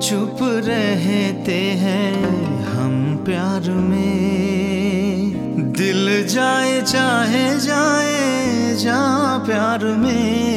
चुप रहते हैं हम प्यार में। दिल जाए चाहे जाए जा प्यार में।